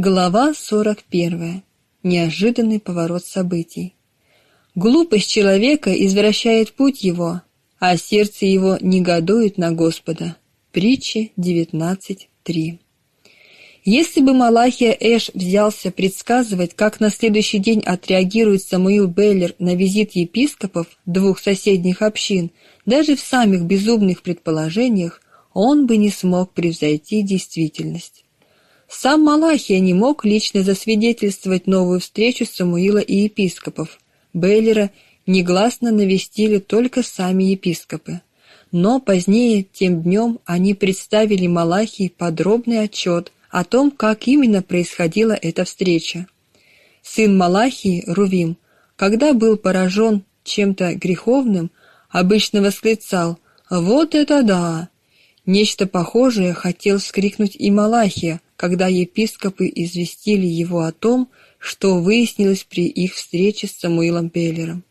Глава 41. Неожиданный поворот событий. Глупость человека извращает путь его, а сердце его негодует на Господа. Притчи 19.3. Если бы Малахия Эш взялся предсказывать, как на следующий день отреагирует Самуил Бейлер на визит епископов двух соседних общин, даже в самых безумных предположениях, он бы не смог превзойти действительность. Сам Малахия не мог лично засвидетельствовать новую встречу Самуила и епископов. Бейлера негласно навестили только сами епископы. Но позднее, тем днем, они представили Малахии подробный отчет о том, как именно происходила эта встреча. Сын Малахии, Рувим, когда был поражен чем-то греховным, обычно восклицал «Вот это да!». Нечто похожее хотел вскрикнуть и Малахия – когда епископы известили его о том, что выяснилось при их встрече с Самуилом Пеллером.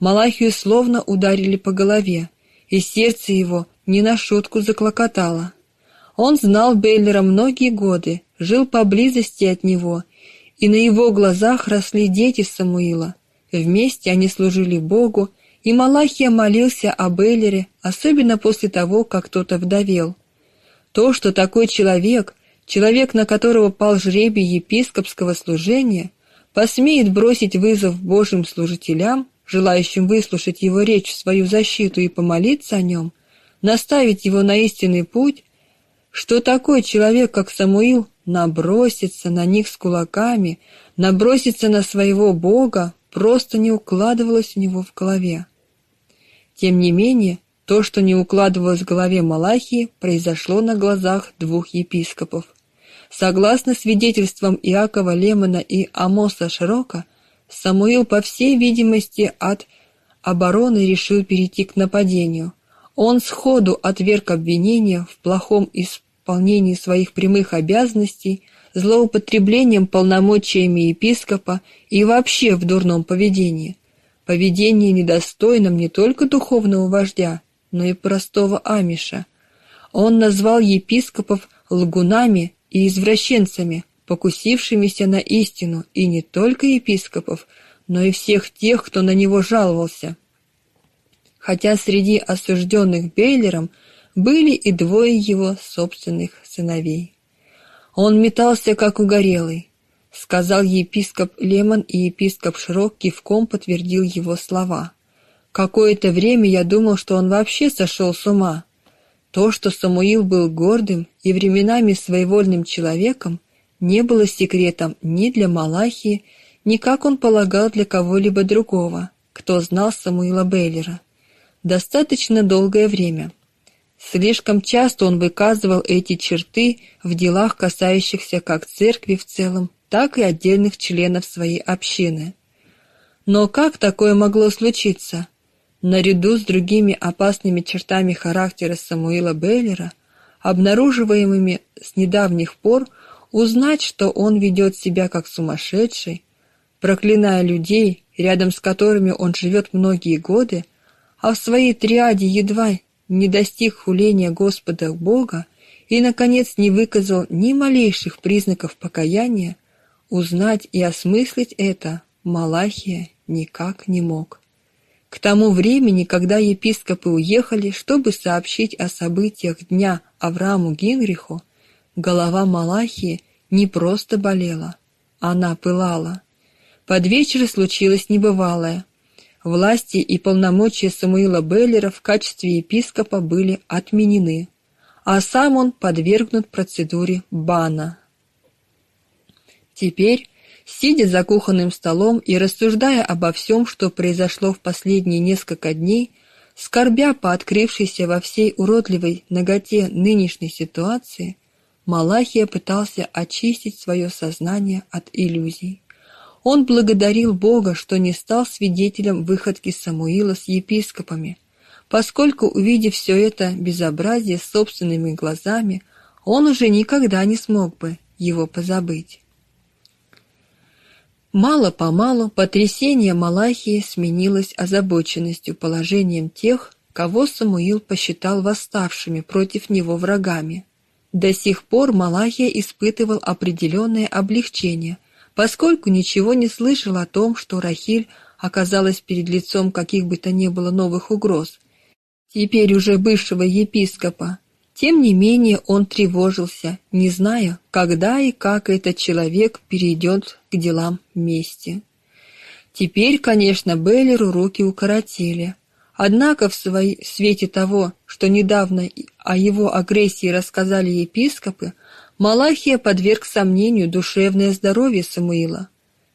Малахию словно ударили по голове, и сердце его не на шутку заклокотало. Он знал Бейлера многие годы, жил поблизости от него, и на его глазах росли дети Самуила. Вместе они служили Богу, и Малахия молился о Бейлере, особенно после того, как кто-то вдовел. То, что такой человек, Человек, на которого пал жребий епископского служения, посмеет бросить вызов Божьим служителям, желающим выслушать его речь в свою защиту и помолиться о нем, наставить его на истинный путь, что такой человек, как Самуил, набросится на них с кулаками, набросится на своего Бога, просто не укладывалось у него в голове. Тем не менее, то, что не укладывалось в голове Малахии, произошло на глазах двух епископов. Согласно свидетельствам Иакова Лемона и Амоса Широка, Самуил, по всей видимости, от обороны решил перейти к нападению. Он сходу отверг обвинения в плохом исполнении своих прямых обязанностей, злоупотреблением полномочиями епископа и вообще в дурном поведении. Поведение недостойным не только духовного вождя, но и простого амиша. Он назвал епископов лгунами и извращенцами, покусившимися на истину, и не только епископов, но и всех тех, кто на него жаловался. Хотя среди осужденных Бейлером были и двое его собственных сыновей. Он метался, как угорелый, сказал епископ Лемон, и епископ Шрок кивком подтвердил его слова. Какое-то время я думал, что он вообще сошел с ума. То, что Самуил был гордым и временами своевольным человеком, не было секретом ни для Малахии, ни, как он полагал, для кого-либо другого, кто знал Самуила Бейлера. Достаточно долгое время. Слишком часто он выказывал эти черты в делах, касающихся как церкви в целом, так и отдельных членов своей общины. Но как такое могло случиться? Наряду с другими опасными чертами характера Самуила Бейлера, обнаруживаемыми с недавних пор, узнать, что он ведет себя как сумасшедший, проклиная людей, рядом с которыми он живет многие годы, а в своей триаде едва не достиг хуления Господа Бога и, наконец, не выказал ни малейших признаков покаяния, узнать и осмыслить это Малахия никак не мог. К тому времени, когда епископы уехали, чтобы сообщить о событиях дня Аврааму Генриху, голова Малахии не просто болела, она пылала. Под вечер случилось небывалое. Власти и полномочия Самуила Беллера в качестве епископа были отменены, а сам он подвергнут процедуре бана. Теперь Сидя за кухонным столом и рассуждая обо всем, что произошло в последние несколько дней, скорбя по открывшейся во всей уродливой наготе нынешней ситуации, Малахия пытался очистить свое сознание от иллюзий. Он благодарил Бога, что не стал свидетелем выходки Самуила с епископами, поскольку, увидев все это безобразие собственными глазами, он уже никогда не смог бы его позабыть. Мало-помалу потрясение Малахии сменилось озабоченностью положением тех, кого Самуил посчитал восставшими против него врагами. До сих пор Малахия испытывал определенное облегчение, поскольку ничего не слышал о том, что Рахиль оказалась перед лицом каких бы то ни было новых угроз, теперь уже бывшего епископа. Тем не менее он тревожился, не зная, когда и как этот человек перейдет к делам мести. Теперь, конечно, Беллеру руки укоротили. Однако в своей свете того, что недавно о его агрессии рассказали епископы, Малахия подверг сомнению душевное здоровье Самуила.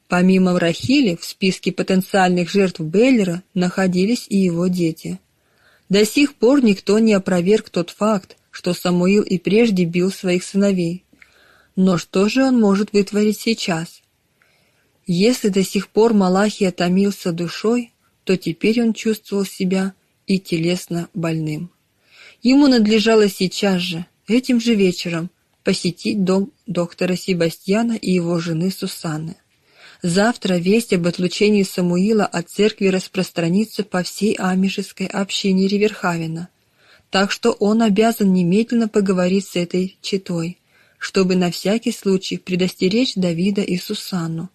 Помимо Рахили, в списке потенциальных жертв Беллера находились и его дети. До сих пор никто не опроверг тот факт, что Самуил и прежде бил своих сыновей. Но что же он может вытворить сейчас? Если до сих пор Малахия томился душой, то теперь он чувствовал себя и телесно больным. Ему надлежало сейчас же, этим же вечером, посетить дом доктора Себастьяна и его жены Сусанны. Завтра весть об отлучении Самуила от церкви распространится по всей амишеской общине Риверхавена, так что он обязан немедленно поговорить с этой читой, чтобы на всякий случай предостеречь Давида и Сусанну,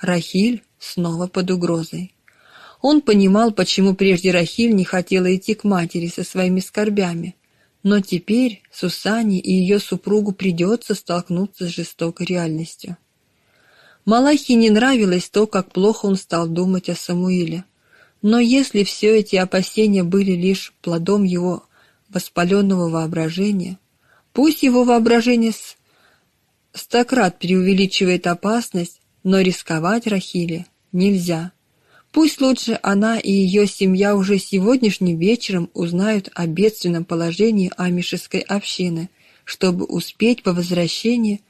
Рахиль снова под угрозой. Он понимал, почему прежде Рахиль не хотела идти к матери со своими скорбями, но теперь Сусане и ее супругу придется столкнуться с жестокой реальностью. Малахи не нравилось то, как плохо он стал думать о Самуиле. Но если все эти опасения были лишь плодом его воспаленного воображения, пусть его воображение стократ преувеличивает опасность, но рисковать Рахиле нельзя. Пусть лучше она и ее семья уже сегодняшним вечером узнают о бедственном положении амишеской общины, чтобы успеть по возвращении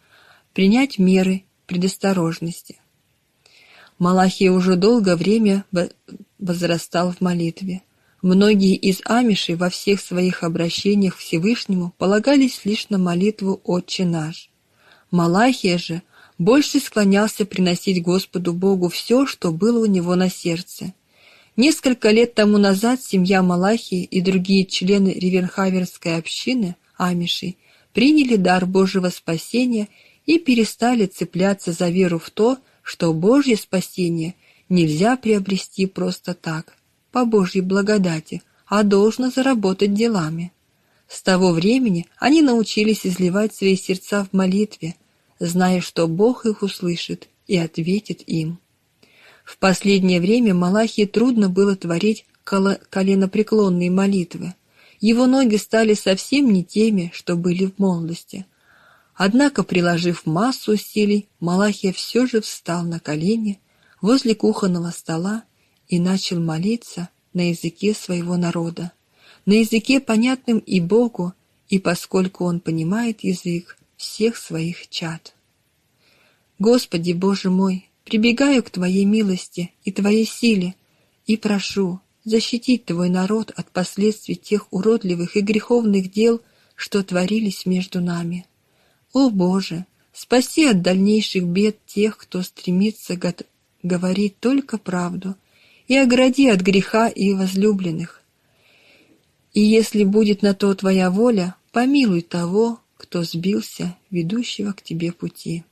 принять меры предосторожности. Малахия уже долгое время возрастал в молитве. Многие из амишей во всех своих обращениях к Всевышнему полагались лишь на молитву «Отче наш». Малахия же – больше склонялся приносить Господу Богу все, что было у него на сердце. Несколько лет тому назад семья Малахии и другие члены Риверхаверской общины, амишей, приняли дар Божьего спасения и перестали цепляться за веру в то, что Божье спасение нельзя приобрести просто так, по Божьей благодати, а должно заработать делами. С того времени они научились изливать свои сердца в молитве, зная, что Бог их услышит и ответит им. В последнее время Малахии трудно было творить коленопреклонные молитвы. Его ноги стали совсем не теми, что были в молодости. Однако, приложив массу усилий, Малахия все же встал на колени возле кухонного стола и начал молиться на языке своего народа, на языке, понятным и Богу, и поскольку он понимает язык всех своих чад. Господи, Боже мой, прибегаю к Твоей милости и Твоей силе и прошу защитить Твой народ от последствий тех уродливых и греховных дел, что творились между нами. О Боже, спаси от дальнейших бед тех, кто стремится говорить только правду, и огради от греха и возлюбленных. И если будет на то Твоя воля, помилуй того, кто сбился, ведущего к Тебе пути.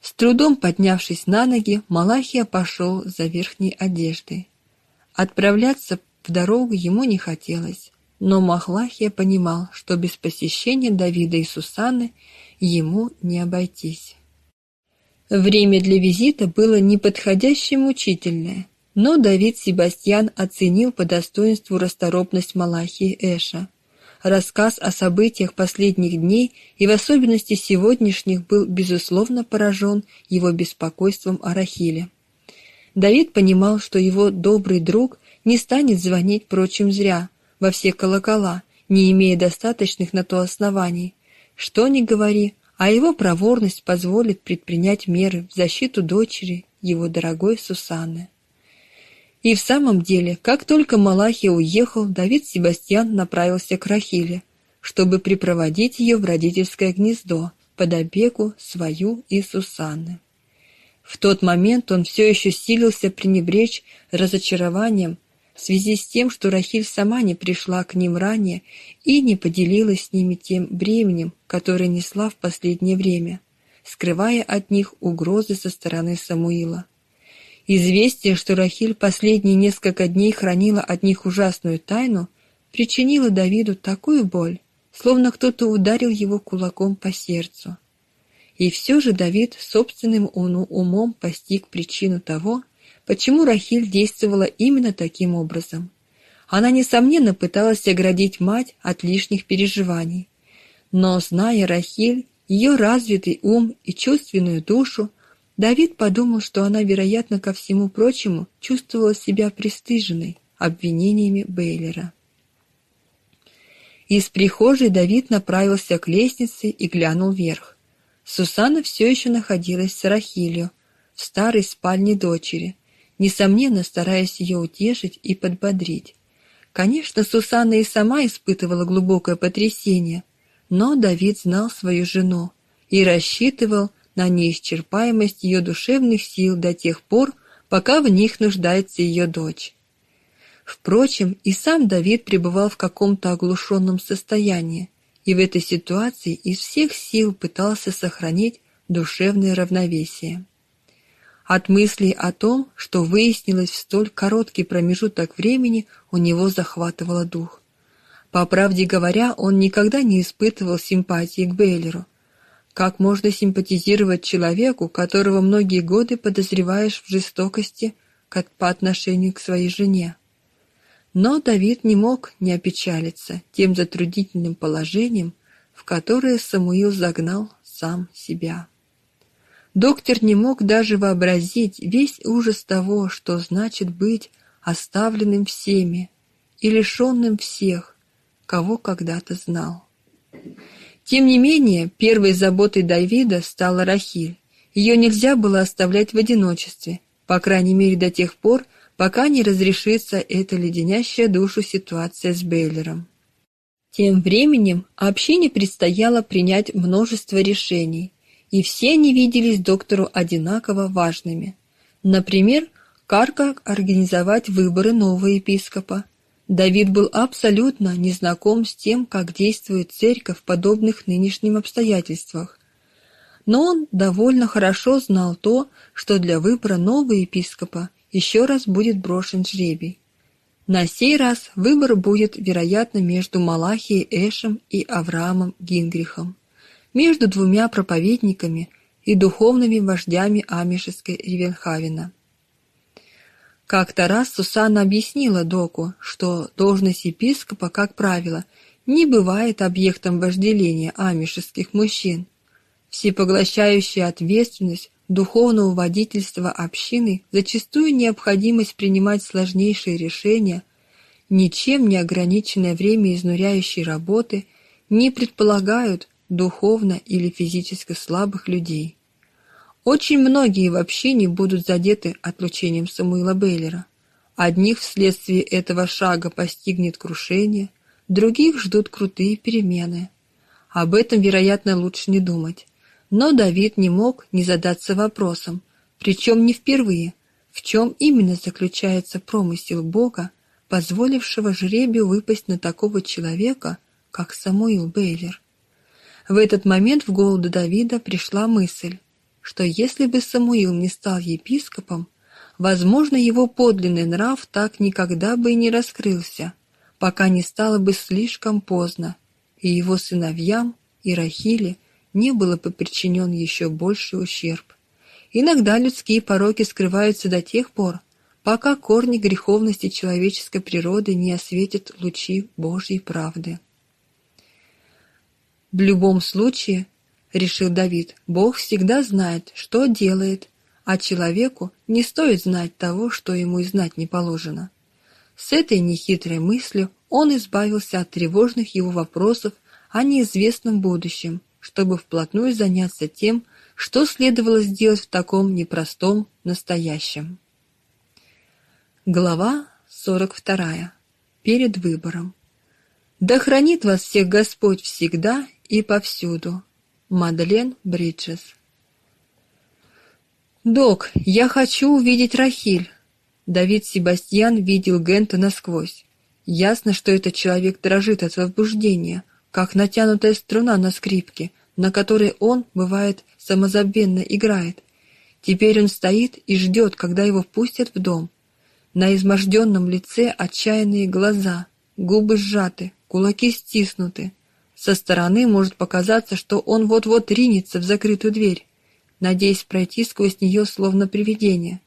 С трудом поднявшись на ноги, Малахия пошел за верхней одеждой. Отправляться в дорогу ему не хотелось, но Малахия понимал, что без посещения Давида и Сусаны ему не обойтись. Время для визита было неподходящее мучительное, но Давид Себастьян оценил по достоинству расторопность Малахии Эша. Рассказ о событиях последних дней и в особенности сегодняшних был, безусловно, поражен его беспокойством о Рахиле. Давид понимал, что его добрый друг не станет звонить прочим зря, во все колокола, не имея достаточных на то оснований. Что ни говори, а его проворность позволит предпринять меры в защиту дочери, его дорогой Сусанны. И в самом деле, как только Малахия уехал, Давид Себастьян направился к Рахиле, чтобы припроводить ее в родительское гнездо под опеку свою и Сусанны. В тот момент он все еще силился пренебречь разочарованием, в связи с тем, что Рахиль сама не пришла к ним ранее и не поделилась с ними тем бременем, которое несла в последнее время, скрывая от них угрозы со стороны Самуила. Известие, что Рахиль последние несколько дней хранила от них ужасную тайну, причинило Давиду такую боль, словно кто-то ударил его кулаком по сердцу. И все же Давид собственным умом постиг причину того, почему Рахиль действовала именно таким образом. Она, несомненно, пыталась оградить мать от лишних переживаний. Но, зная Рахиль, ее развитый ум и чувственную душу, Давид подумал, что она, вероятно, ко всему прочему, чувствовала себя пристыженной обвинениями Бейлера. Из прихожей Давид направился к лестнице и глянул вверх. Сусанна все еще находилась с Рахилью в старой спальне дочери, несомненно стараясь ее утешить и подбодрить. Конечно, Сусанна и сама испытывала глубокое потрясение, но Давид знал свою жену и рассчитывал на неисчерпаемость ее душевных сил до тех пор, пока в них нуждается ее дочь. Впрочем, и сам Давид пребывал в каком-то оглушенном состоянии, и в этой ситуации из всех сил пытался сохранить душевное равновесие. От мыслей о том, что выяснилось в столь короткий промежуток времени, у него захватывало дух. По правде говоря, он никогда не испытывал симпатии к Бейлеру. Как можно симпатизировать человеку, которого многие годы подозреваешь в жестокости как по отношению к своей жене? Но Давид не мог не опечалиться тем затруднительным положением, в которое Самуил загнал сам себя. Доктор не мог даже вообразить весь ужас того, что значит быть оставленным всеми и лишенным всех, кого когда-то знал. Тем не менее, первой заботой Давида стала Рахиль. Ее нельзя было оставлять в одиночестве, по крайней мере до тех пор, пока не разрешится эта леденящая душу ситуация с Бейлером. Тем временем общине предстояло принять множество решений, и все они виделись доктору одинаково важными. Например, как организовать выборы нового епископа. Давид был абсолютно незнаком с тем, как действует церковь в подобных нынешним обстоятельствах. Но он довольно хорошо знал то, что для выбора нового епископа еще раз будет брошен жребий. На сей раз выбор будет, вероятно, между Малахией Эшем и Авраамом Гингрихом между двумя проповедниками и духовными вождями Амишеской Ревенхавена. Как-то раз Сусанна объяснила Доку, что должность епископа, как правило, не бывает объектом вожделения амишеских мужчин. Всепоглощающая ответственность духовного водительства общины, зачастую необходимость принимать сложнейшие решения, ничем не ограниченное время изнуряющей работы не предполагают, духовно или физически слабых людей. Очень многие вообще не будут задеты отлучением Самуила Бейлера. Одних вследствие этого шага постигнет крушение, других ждут крутые перемены. Об этом, вероятно, лучше не думать. Но Давид не мог не задаться вопросом, причем не впервые, в чем именно заключается промысел Бога, позволившего жребию выпасть на такого человека, как Самуил Бейлер. В этот момент в голову Давида пришла мысль, что если бы Самуил не стал епископом, возможно, его подлинный нрав так никогда бы и не раскрылся, пока не стало бы слишком поздно, и его сыновьям и Рахиле не было бы причинен еще больший ущерб. Иногда людские пороки скрываются до тех пор, пока корни греховности человеческой природы не осветят лучи Божьей правды. В любом случае, решил Давид, Бог всегда знает, что делает, а человеку не стоит знать того, что ему и знать не положено. С этой нехитрой мыслью он избавился от тревожных его вопросов о неизвестном будущем, чтобы вплотную заняться тем, что следовало сделать в таком непростом настоящем. Глава 42. Перед выбором. Да хранит вас всех Господь всегда и повсюду. Мадлен Бриджес Док, я хочу увидеть Рахиль. Давид Себастьян видел Гента насквозь. Ясно, что этот человек дрожит от возбуждения, как натянутая струна на скрипке, на которой он, бывает, самозабвенно играет. Теперь он стоит и ждет, когда его впустят в дом. На изможденном лице отчаянные глаза, губы сжаты, кулаки стиснуты. Со стороны может показаться, что он вот-вот ринется в закрытую дверь, надеясь пройти сквозь нее словно привидение.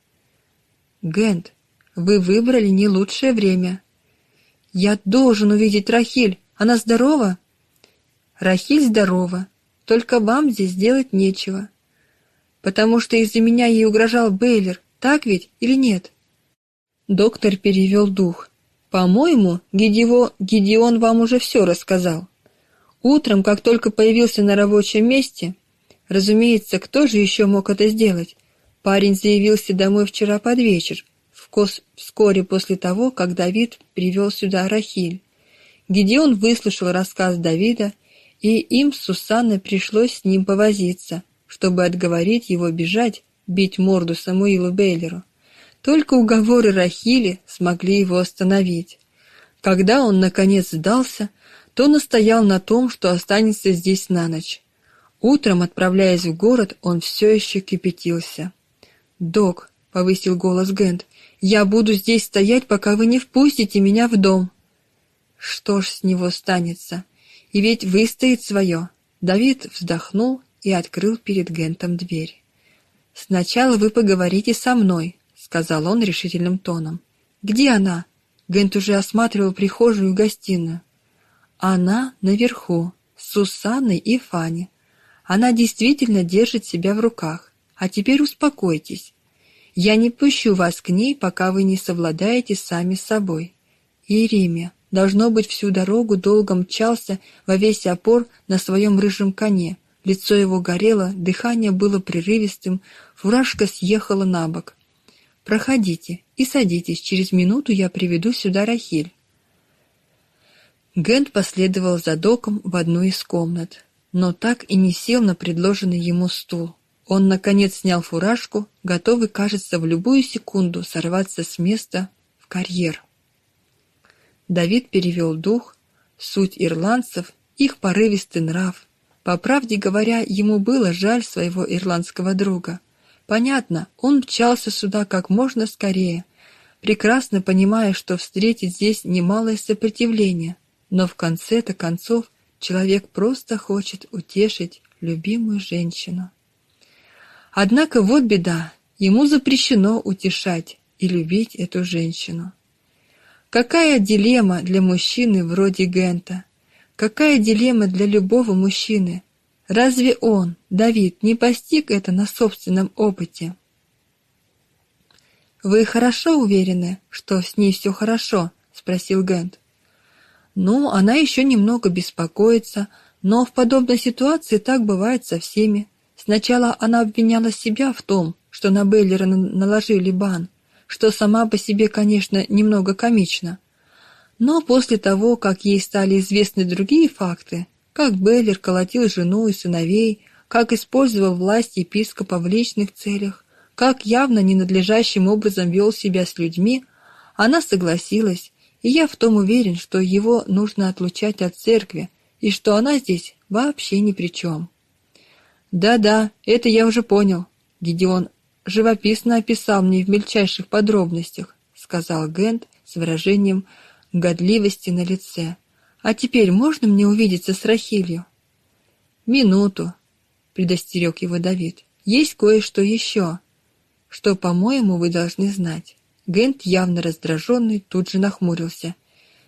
«Гент, вы выбрали не лучшее время. Я должен увидеть Рахиль. Она здорова?» «Рахиль здорова, только вам здесь делать нечего. Потому что из-за меня ей угрожал Бейлер, так ведь или нет?» Доктор перевел дух. «По-моему, Гедево... Гедеон вам уже все рассказал. Утром, как только появился на рабочем месте, разумеется, кто же еще мог это сделать? Парень заявился домой вчера под вечер, вскоре после того, как Давид привел сюда Рахиль. Гедеон выслушал рассказ Давида, и им с Сусанной пришлось с ним повозиться, чтобы отговорить его бежать, бить морду Самуилу Бейлеру. Только уговоры Рахили смогли его остановить. Когда он, наконец, сдался, то настоял на том, что останется здесь на ночь. Утром, отправляясь в город, он все еще кипятился. «Док», — повысил голос Гент, — «я буду здесь стоять, пока вы не впустите меня в дом». Что ж с него станется? И ведь выстоит свое. Давид вздохнул и открыл перед Гентом дверь. «Сначала вы поговорите со мной», сказал он решительным тоном. «Где она?» Гент уже осматривал прихожую и гостиную. «Она наверху, с Сусанной и Фанни. Она действительно держит себя в руках. А теперь успокойтесь. Я не пущу вас к ней, пока вы не совладаете сами с собой». Иеремия, должно быть, всю дорогу долго мчался во весь опор на своем рыжем коне. Лицо его горело, дыхание было прерывистым, фуражка съехала на бок. Проходите и садитесь, через минуту я приведу сюда Рахиль. Гент последовал за доком в одну из комнат, но так и не сел на предложенный ему стул. Он, наконец, снял фуражку, готовый, кажется, в любую секунду сорваться с места в карьер. Давид перевел дух, суть ирландцев, их порывистый нрав. По правде говоря, ему было жаль своего ирландского друга. Понятно, он мчался сюда как можно скорее, прекрасно понимая, что встретит здесь немалое сопротивление, но в конце-то концов человек просто хочет утешить любимую женщину. Однако вот беда, ему запрещено утешать и любить эту женщину. Какая дилемма для мужчины вроде Гента? Какая дилемма для любого мужчины, Разве он, Давид, не постиг это на собственном опыте? «Вы хорошо уверены, что с ней все хорошо?» — спросил Гент. «Ну, она еще немного беспокоится, но в подобной ситуации так бывает со всеми. Сначала она обвиняла себя в том, что на Бейлера наложили бан, что сама по себе, конечно, немного комично. Но после того, как ей стали известны другие факты, как Беллер колотил жену и сыновей, как использовал власть епископа в личных целях, как явно ненадлежащим образом вел себя с людьми, она согласилась, и я в том уверен, что его нужно отлучать от церкви, и что она здесь вообще ни при чем. «Да-да, это я уже понял», — Гедеон живописно описал мне в мельчайших подробностях, — сказал Гент с выражением годливости на лице. А теперь можно мне увидеться с Рахилью? Минуту, предостерег его Давид. Есть кое-что еще, что, по-моему, вы должны знать. Гент, явно раздраженный, тут же нахмурился.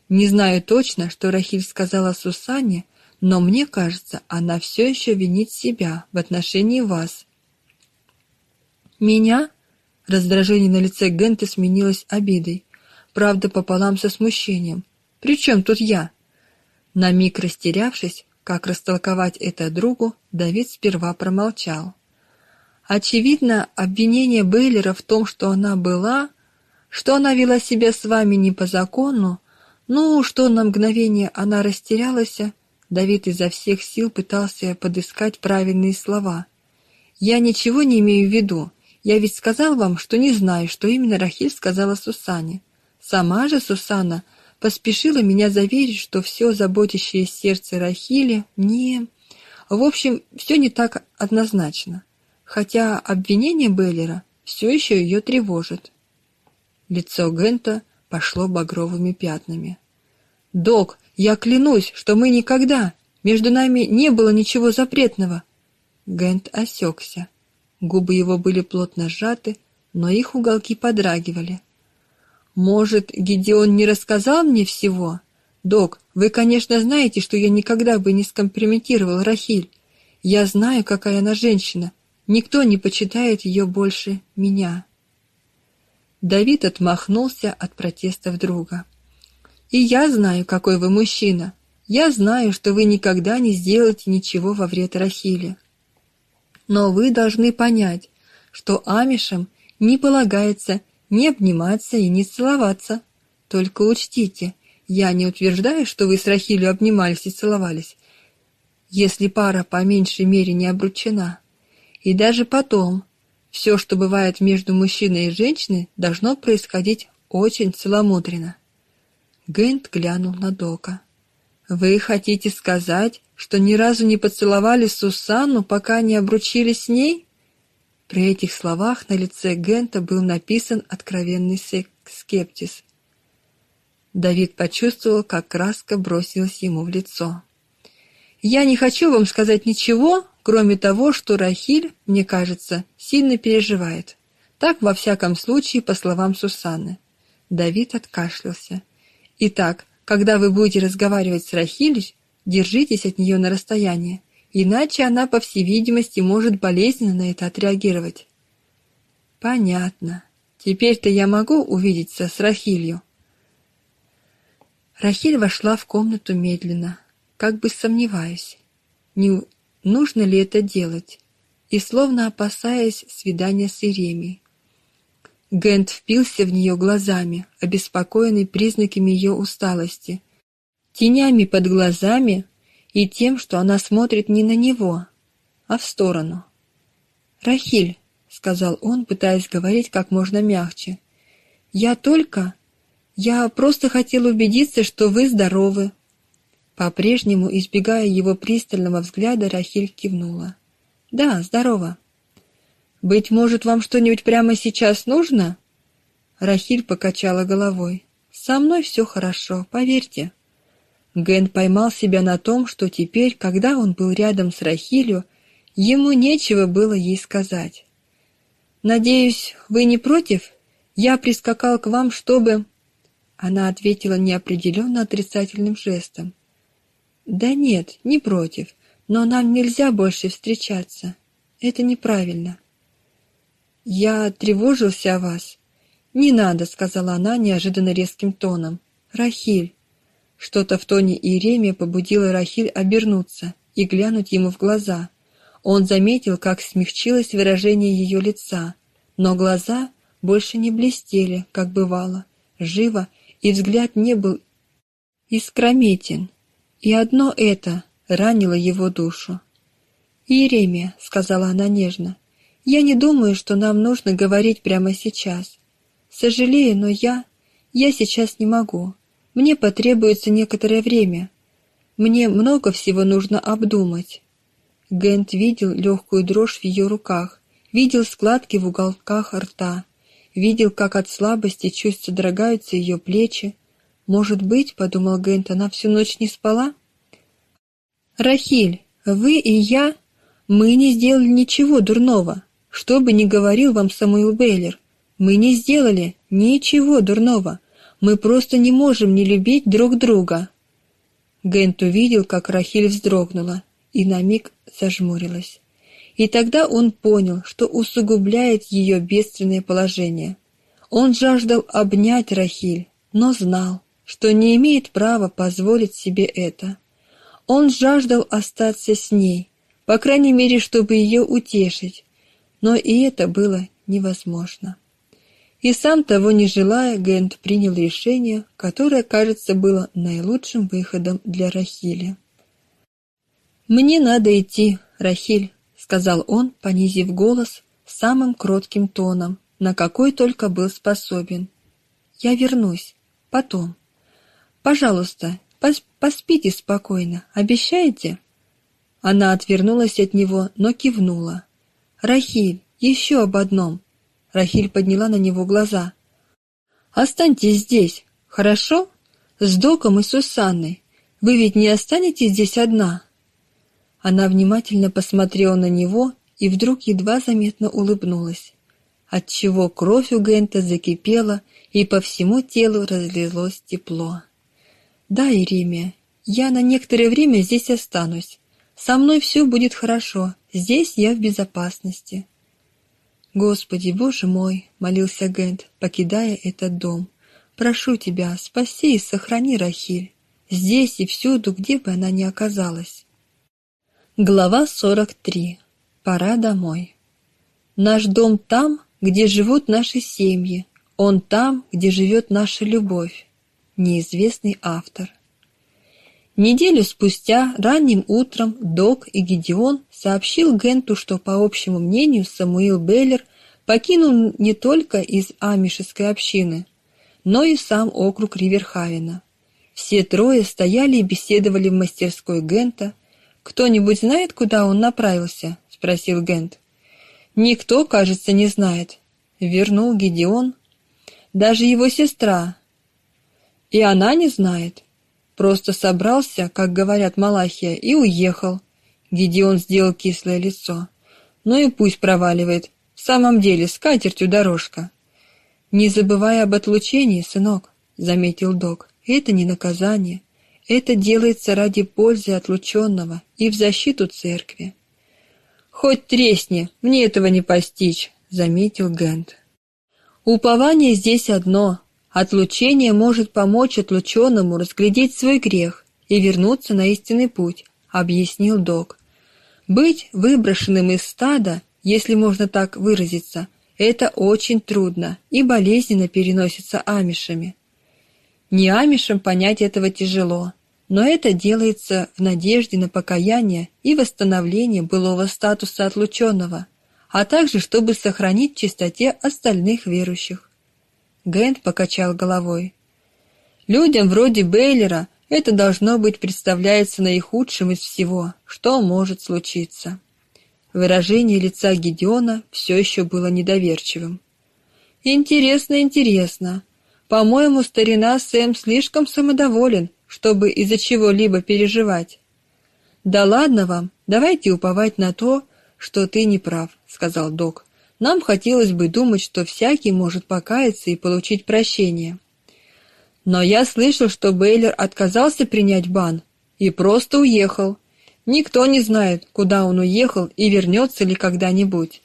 Не знаю точно, что Рахиль сказала Сусанне, но мне кажется, она все еще винит себя в отношении вас. Меня? Раздражение на лице Гента сменилось обидой, правда пополам со смущением. При чем тут я? На миг растерявшись, как растолковать это другу, Давид сперва промолчал. Очевидно, обвинение Бейлера в том, что она была, что она вела себя с вами не по закону, ну, что на мгновение она растерялась, Давид изо всех сил пытался подыскать правильные слова. «Я ничего не имею в виду. Я ведь сказал вам, что не знаю, что именно Рахиль сказала Сусане. Сама же Сусана поспешила меня заверить, что все заботящее сердце Рахили не... В общем, все не так однозначно, хотя обвинение Беллера все еще ее тревожит. Лицо Гента пошло багровыми пятнами. «Док, я клянусь, что мы никогда, между нами не было ничего запретного!» Гент осекся. Губы его были плотно сжаты, но их уголки подрагивали. «Может, Гедеон не рассказал мне всего? Док, вы, конечно, знаете, что я никогда бы не скомпрометировал Рахиль. Я знаю, какая она женщина. Никто не почитает ее больше меня». Давид отмахнулся от протестов друга. «И я знаю, какой вы мужчина. Я знаю, что вы никогда не сделаете ничего во вред Рахиле. Но вы должны понять, что амишам не полагается не обниматься и не целоваться. Только учтите, я не утверждаю, что вы с Рахилью обнимались и целовались, если пара по меньшей мере не обручена. И даже потом, все, что бывает между мужчиной и женщиной, должно происходить очень целомудренно. Гент глянул на Дока. «Вы хотите сказать, что ни разу не поцеловали Сусанну, пока не обручились с ней?» При этих словах на лице Гента был написан откровенный скептиз. Давид почувствовал, как краска бросилась ему в лицо. «Я не хочу вам сказать ничего, кроме того, что Рахиль, мне кажется, сильно переживает. Так, во всяком случае, по словам Сусанны». Давид откашлялся. «Итак, когда вы будете разговаривать с Рахиль, держитесь от нее на расстоянии, иначе она, по всей видимости, может болезненно на это отреагировать». «Понятно. Теперь-то я могу увидеться с Рахилью?» Рахиль вошла в комнату медленно, как бы сомневаясь, не нужно ли это делать, и словно опасаясь свидания с Иеремией. Гент впился в нее глазами, обеспокоенный признаками ее усталости, тенями под глазами и тем, что она смотрит не на него, а в сторону. «Рахиль», — сказал он, пытаясь говорить как можно мягче, — «я только... Я просто хотел убедиться, что вы здоровы». По-прежнему, избегая его пристального взгляда, Рахиль кивнула. «Да, здорово». «Быть может, вам что-нибудь прямо сейчас нужно?» Рахиль покачала головой. «Со мной все хорошо, поверьте». Ген поймал себя на том, что теперь, когда он был рядом с Рахилью, ему нечего было ей сказать. «Надеюсь, вы не против? Я прискакал к вам, чтобы...» Она ответила неопределенно отрицательным жестом. «Да нет, не против, но нам нельзя больше встречаться. Это неправильно». «Я тревожился о вас». «Не надо», — сказала она неожиданно резким тоном. «Рахиль». Что-то в тоне Иеремия побудило Рахиль обернуться и глянуть ему в глаза. Он заметил, как смягчилось выражение ее лица, но глаза больше не блестели, как бывало, живо, и взгляд не был искрометен. И одно это ранило его душу. «Иеремия», — сказала она нежно, — я не думаю, что нам нужно говорить прямо сейчас. Сожалею, но я... Я сейчас не могу. Мне потребуется некоторое время. Мне много всего нужно обдумать. Гент видел легкую дрожь в ее руках, видел складки в уголках рта, видел, как от слабости чуть содрогаются ее плечи. Может быть, — подумал Гент, — она всю ночь не спала? «Рахиль, вы и я, мы не сделали ничего дурного. Что бы ни говорил вам Самуил Бейлер, мы не сделали ничего дурного. Мы просто не можем не любить друг друга. Гент увидел, как Рахиль вздрогнула и на миг зажмурилась. И тогда он понял, что усугубляет ее бедственное положение. Он жаждал обнять Рахиль, но знал, что не имеет права позволить себе это. Он жаждал остаться с ней, по крайней мере, чтобы ее утешить, но и это было невозможно. И сам того не желая, Гент принял решение, которое, кажется, было наилучшим выходом для Рахили. «Мне надо идти, Рахиль», — сказал он, понизив голос, самым кротким тоном, на какой только был способен. «Я вернусь. Потом. Пожалуйста, пос поспите спокойно. Обещаете?» Она отвернулась от него, но кивнула. «Рахиль, еще об одном!» Рахиль подняла на него глаза. «Останьтесь здесь, хорошо? С Доком и Сусанной. Вы ведь не останетесь здесь одна?» Она внимательно посмотрела на него и вдруг едва заметно улыбнулась, отчего кровь у Гента закипела и по всему телу разлилось тепло. «Да, Иримия, я на некоторое время здесь останусь. Со мной все будет хорошо, здесь я в безопасности». «Господи, Боже мой!» — молился Гент, покидая этот дом. «Прошу тебя, спаси и сохрани Рахиль, здесь и всюду, где бы она ни оказалась». Глава 43. Пора домой. Наш дом там, где живут наши семьи. Он там, где живет наша любовь. Неизвестный автор. Неделю спустя, ранним утром, Док и Гедеон сообщил Генту, что, по общему мнению, Самуил Беллер покинул не только из амишеской общины, но и сам округ Риверхавена. Все трое стояли и беседовали в мастерской Гента, «Кто-нибудь знает, куда он направился?» — спросил Гент. «Никто, кажется, не знает», — вернул Гедеон. «Даже его сестра». «И она не знает. Просто собрался, как говорят Малахия, и уехал». Гедеон сделал кислое лицо. «Ну и пусть проваливает. В самом деле, с катертью дорожка». «Не забывай об отлучении, сынок», — заметил док. «Это не наказание. Это делается ради пользы отлученного и в защиту церкви. «Хоть тресни, мне этого не постичь», — заметил Гент. Упование здесь одно. Отлучение может помочь отлученному разглядеть свой грех и вернуться на истинный путь, объяснил Док. Быть выброшенным из стада, если можно так выразиться, это очень трудно и болезненно переносится амишами. Не амишам понять этого тяжело, но это делается в надежде на покаяние и восстановление былого статуса отлученного, а также чтобы сохранить в чистоте остальных верующих. Гент покачал головой. Людям вроде Бейлера это должно быть представляется наихудшим из всего, что может случиться. Выражение лица Гедеона все еще было недоверчивым. «Интересно, интересно. По-моему, старина Сэм слишком самодоволен, чтобы из-за чего-либо переживать. «Да ладно вам, давайте уповать на то, что ты не прав», — сказал док. «Нам хотелось бы думать, что всякий может покаяться и получить прощение». Но я слышал, что Бейлер отказался принять бан и просто уехал. Никто не знает, куда он уехал и вернется ли когда-нибудь.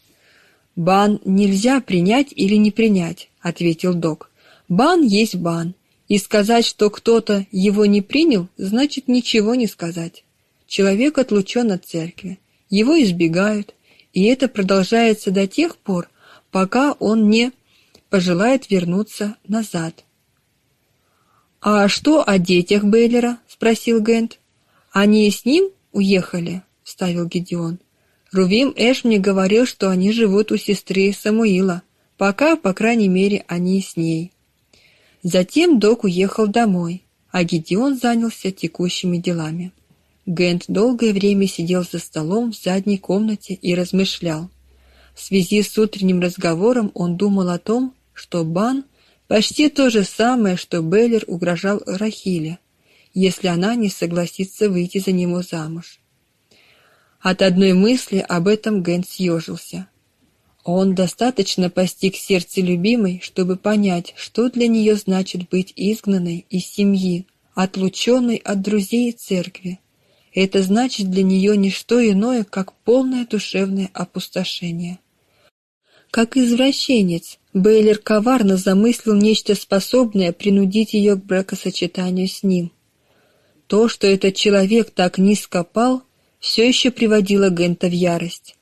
«Бан нельзя принять или не принять», — ответил док. «Бан есть бан, и сказать, что кто-то его не принял, значит ничего не сказать. Человек отлучен от церкви, его избегают, и это продолжается до тех пор, пока он не пожелает вернуться назад. «А что о детях Бейлера?» — спросил Гент. «Они с ним уехали?» — вставил Гедеон. Рувим Эш мне говорил, что они живут у сестры Самуила. Пока, по крайней мере, они с ней. Затем док уехал домой, а Гедеон занялся текущими делами. Гент долгое время сидел за столом в задней комнате и размышлял. В связи с утренним разговором он думал о том, что Бан почти то же самое, что Беллер угрожал Рахиле, если она не согласится выйти за него замуж. От одной мысли об этом Гент съежился. Он достаточно постиг сердце любимой, чтобы понять, что для нее значит быть изгнанной из семьи, отлученной от друзей и церкви. Это значит для нее не что иное, как полное душевное опустошение. Как извращенец, Бейлер коварно замыслил нечто способное принудить ее к бракосочетанию с ним. То, что этот человек так низко пал, все еще приводило Гента в ярость.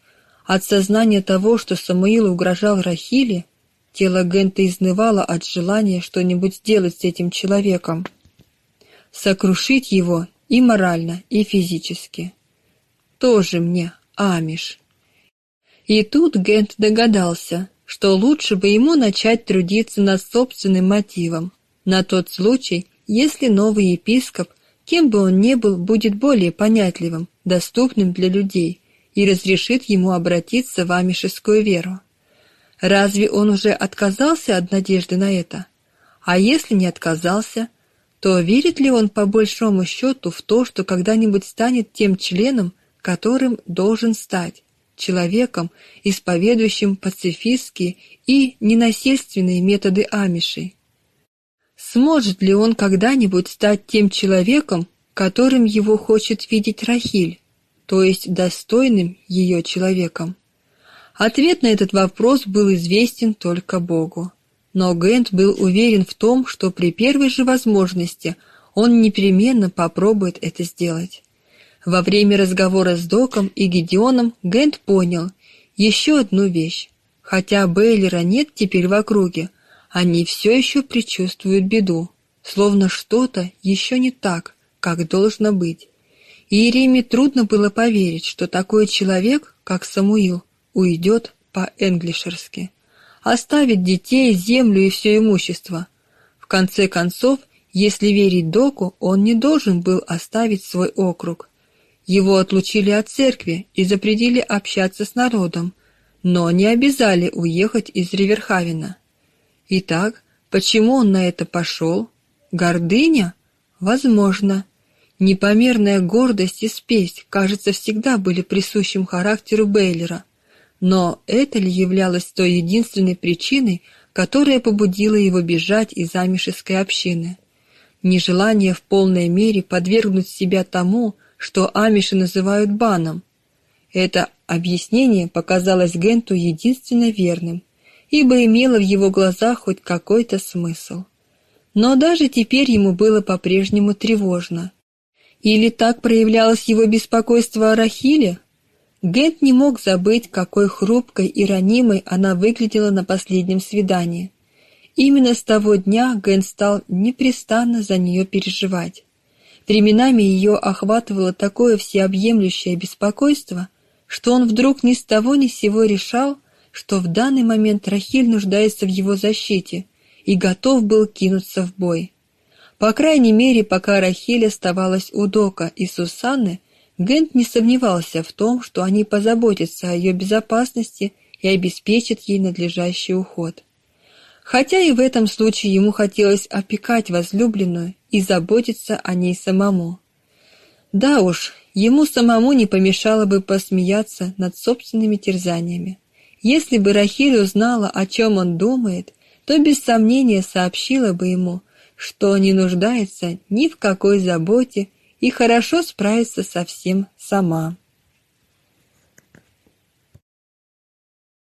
От сознания того, что Самуил угрожал Рахиле, тело Гента изнывало от желания что-нибудь сделать с этим человеком, сокрушить его и морально, и физически. Тоже мне Амиш. И тут Гент догадался, что лучше бы ему начать трудиться над собственным мотивом, на тот случай, если новый епископ, кем бы он ни был, будет более понятливым, доступным для людей и разрешит ему обратиться в амишескую веру. Разве он уже отказался от надежды на это? А если не отказался, то верит ли он по большому счету в то, что когда-нибудь станет тем членом, которым должен стать, человеком, исповедующим пацифистские и ненасильственные методы амишей? Сможет ли он когда-нибудь стать тем человеком, которым его хочет видеть Рахиль, то есть достойным ее человеком? Ответ на этот вопрос был известен только Богу. Но Гент был уверен в том, что при первой же возможности он непременно попробует это сделать. Во время разговора с Доком и Гедеоном Гент понял еще одну вещь. Хотя Бейлера нет теперь в округе, они все еще предчувствуют беду, словно что-то еще не так, как должно быть. И Иереме трудно было поверить, что такой человек, как Самуил, уйдет по-энглишерски оставить детей, землю и все имущество. В конце концов, если верить Доку, он не должен был оставить свой округ. Его отлучили от церкви и запретили общаться с народом, но не обязали уехать из Риверхавена. Итак, почему он на это пошел? Гордыня? Возможно. Непомерная гордость и спесь, кажется, всегда были присущим характеру Бейлера. Но это ли являлось той единственной причиной, которая побудила его бежать из амишеской общины? Нежелание в полной мере подвергнуть себя тому, что амиши называют баном. Это объяснение показалось Генту единственно верным, ибо имело в его глазах хоть какой-то смысл. Но даже теперь ему было по-прежнему тревожно. Или так проявлялось его беспокойство о Рахиле? Гент не мог забыть, какой хрупкой и ранимой она выглядела на последнем свидании. Именно с того дня Гент стал непрестанно за нее переживать. Временами ее охватывало такое всеобъемлющее беспокойство, что он вдруг ни с того ни с сего решал, что в данный момент Рахиль нуждается в его защите и готов был кинуться в бой. По крайней мере, пока Рахиль оставалась у Дока и Сусанны, Гент не сомневался в том, что они позаботятся о ее безопасности и обеспечат ей надлежащий уход. Хотя и в этом случае ему хотелось опекать возлюбленную и заботиться о ней самому. Да уж, ему самому не помешало бы посмеяться над собственными терзаниями. Если бы Рахиль узнала, о чем он думает, то без сомнения сообщила бы ему, что не нуждается ни в какой заботе и хорошо справится со всем сама.